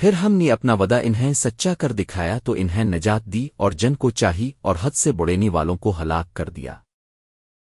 پھر ہم نے اپنا ودا انہیں سچا کر دکھایا تو انہیں نجات دی اور جن کو چاہی اور حد سے بڑینی والوں کو ہلاک کر دیا۔